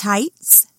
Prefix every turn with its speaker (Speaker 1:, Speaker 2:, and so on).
Speaker 1: tights.